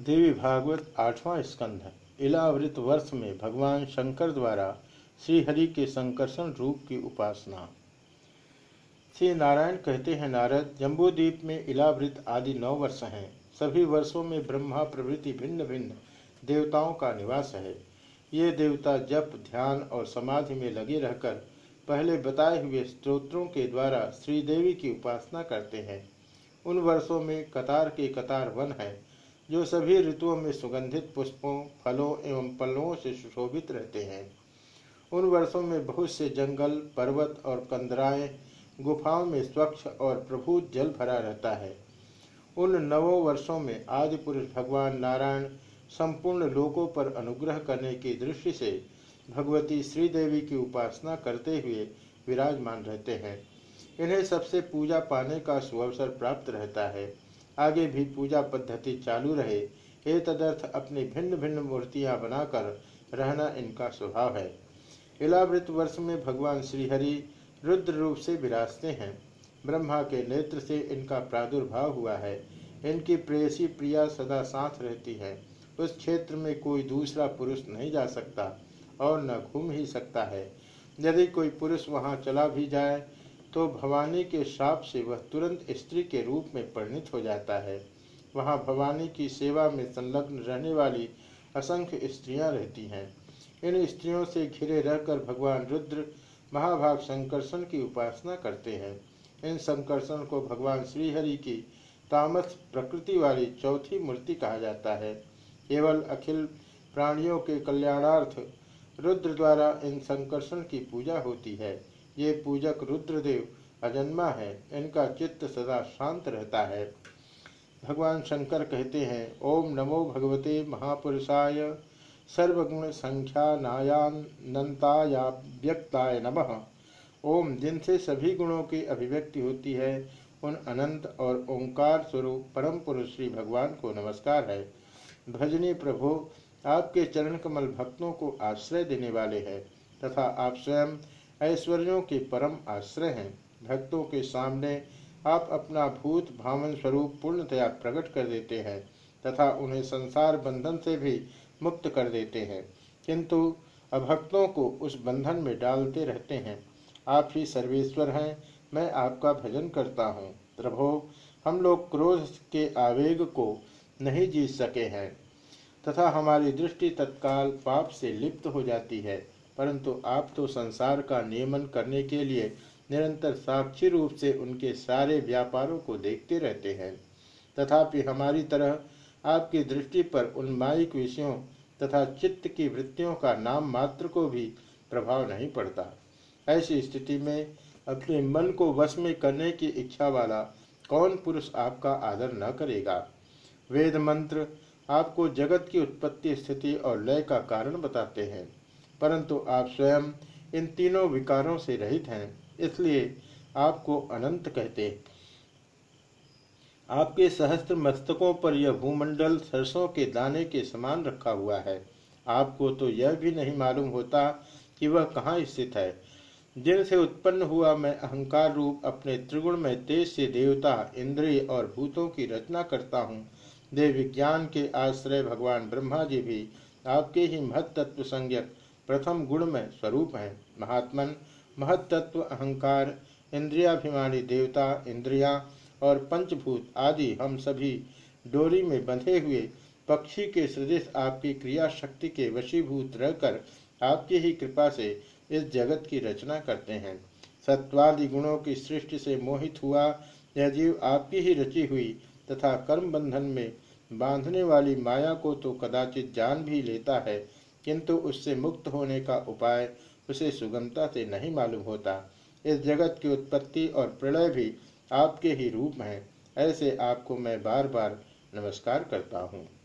देवी भागवत आठवां स्कंध, इलावृत वर्ष में भगवान शंकर द्वारा श्रीहरि के संकर्षण रूप की उपासना। श्री नारायण कहते हैं, नारद, जम्बूद्वीप में इलावृत आदि नौ वर्ष हैं। सभी वर्षों में ब्रह्मा प्रभृति भिन्न भिन्न देवताओं का निवास है। ये देवता जप, ध्यान और समाधि में लगे रहकर पहले बताए हुए स्त्रोत्रों के द्वारा श्रीदेवी की उपासना करते हैं। उन वर्षों में कतार के कतार वन है। जो सभी ऋतुओं में सुगंधित पुष्पों, फलों एवं पल्लवों से सुशोभित रहते हैं। उन वर्षों में बहुत से जंगल, पर्वत और कंदराएँ गुफाओं में स्वच्छ और प्रभुत जल भरा रहता है। उन नवों वर्षों में आदि पुरुष भगवान नारायण संपूर्ण लोकों पर अनुग्रह करने की दृष्टि से भगवती श्रीदेवी की उपासना करते हुए विराजमान रहते हैं। इन्हें सबसे पूजा पाने का सुअवसर प्राप्त रहता है। आगे भी पूजा पद्धति चालू रहे, ये तदर्थ अपनी भिन्न भिन्न मूर्तियाँ बनाकर रहना इनका स्वभाव है। इलावृत वर्ष में भगवान श्रीहरि रुद्र रूप से विराजते हैं। ब्रह्मा के नेत्र से इनका प्रादुर्भाव हुआ है। इनकी प्रेयसी प्रिया सदा साथ रहती है। उस क्षेत्र में कोई दूसरा पुरुष नहीं जा सकता और न घूम ही सकता है। यदि कोई पुरुष वहाँ चला भी जाए तो भवानी के श्राप से वह तुरंत स्त्री के रूप में परिणित हो जाता है। वहाँ भवानी की सेवा में संलग्न रहने वाली असंख्य स्त्रियाँ रहती हैं। इन स्त्रियों से घिरे रहकर भगवान रुद्र महाभाग संकर्षण की उपासना करते हैं। इन संकर्षण को भगवान श्रीहरि की तामस प्रकृति वाली चौथी मूर्ति कहा जाता है। केवल अखिल प्राणियों के कल्याणार्थ रुद्र द्वारा इन संकर्षण की पूजा होती है। ये पूजक रुद्रदेव अजन्मा है। इनका चित्त सदा शांत रहता है। भगवान शंकर कहते हैं, ओम नमो भगवते महापुरुषाय, सर्वगुण संख्या नायानताया व्यक्ताय नमः। ओम, जिनसे सभी गुणों की अभिव्यक्ति होती है, उन अनंत और ओंकार स्वरूप परम पुरुष श्री भगवान को नमस्कार है। भजनी प्रभु, आपके चरण कमल भक्तों को आश्रय देने वाले हैं तथा आप स्वयं ऐश्वर्यों के परम आश्रय हैं। भक्तों के सामने आप अपना भूत भावन स्वरूप पूर्णतया प्रकट कर देते हैं तथा उन्हें संसार बंधन से भी मुक्त कर देते हैं। किंतु अभक्तों को उस बंधन में डालते रहते हैं। आप ही सर्वेश्वर हैं, मैं आपका भजन करता हूँ। प्रभो, हम लोग क्रोध के आवेग को नहीं जीत सके हैं तथा हमारी दृष्टि तत्काल पाप से लिप्त हो जाती है। परंतु आप तो संसार का नियमन करने के लिए निरंतर साक्षी रूप से उनके सारे व्यापारों को देखते रहते हैं। तथापि हमारी तरह आपकी दृष्टि पर उन माइक विषयों तथा चित्त की वृत्तियों का नाम मात्र को भी प्रभाव नहीं पड़ता। ऐसी स्थिति में अपने मन को वश में करने की इच्छा वाला कौन पुरुष आपका आदर न करेगा? वेद मंत्र आपको जगत की उत्पत्ति, स्थिति और लय का कारण बताते हैं। परंतु आप स्वयं इन तीनों विकारों से रहित हैं, इसलिए आपको अनंत कहते आपके सहस्त्र मस्तकों पर यह भूमंडल सरसों के दाने के समान रखा हुआ है। आपको तो यह भी नहीं मालूम होता कि वह कहाँ स्थित है। जिनसे उत्पन्न हुआ मैं अहंकार रूप अपने त्रिगुण में तेज से देवता, इंद्रिय और भूतों की रचना करता हूँ। देव विज्ञान के आश्रय भगवान ब्रह्मा जी भी आपके ही महत्त्व संज्ञक प्रथम गुण में स्वरूप है। महात्मन महत्त्व अहंकार, इंद्रियाभिमानी देवता, इंद्रिया और पंचभूत आदि हम सभी डोरी में बंधे हुए पक्षी के सदृश आपकी क्रिया शक्ति के वशीभूत रहकर आपकी ही कृपा से इस जगत की रचना करते हैं। सत्वादि गुणों की सृष्टि से मोहित हुआ यह जीव आपकी ही रची हुई तथा कर्म बंधन में बांधने वाली माया को तो कदाचित जान भी लेता है। किंतु उससे मुक्त होने का उपाय उसे सुगमता से नहीं मालूम होता। इस जगत की उत्पत्ति और प्रलय भी आपके ही रूप हैं, ऐसे आपको मैं बार बार नमस्कार करता हूँ।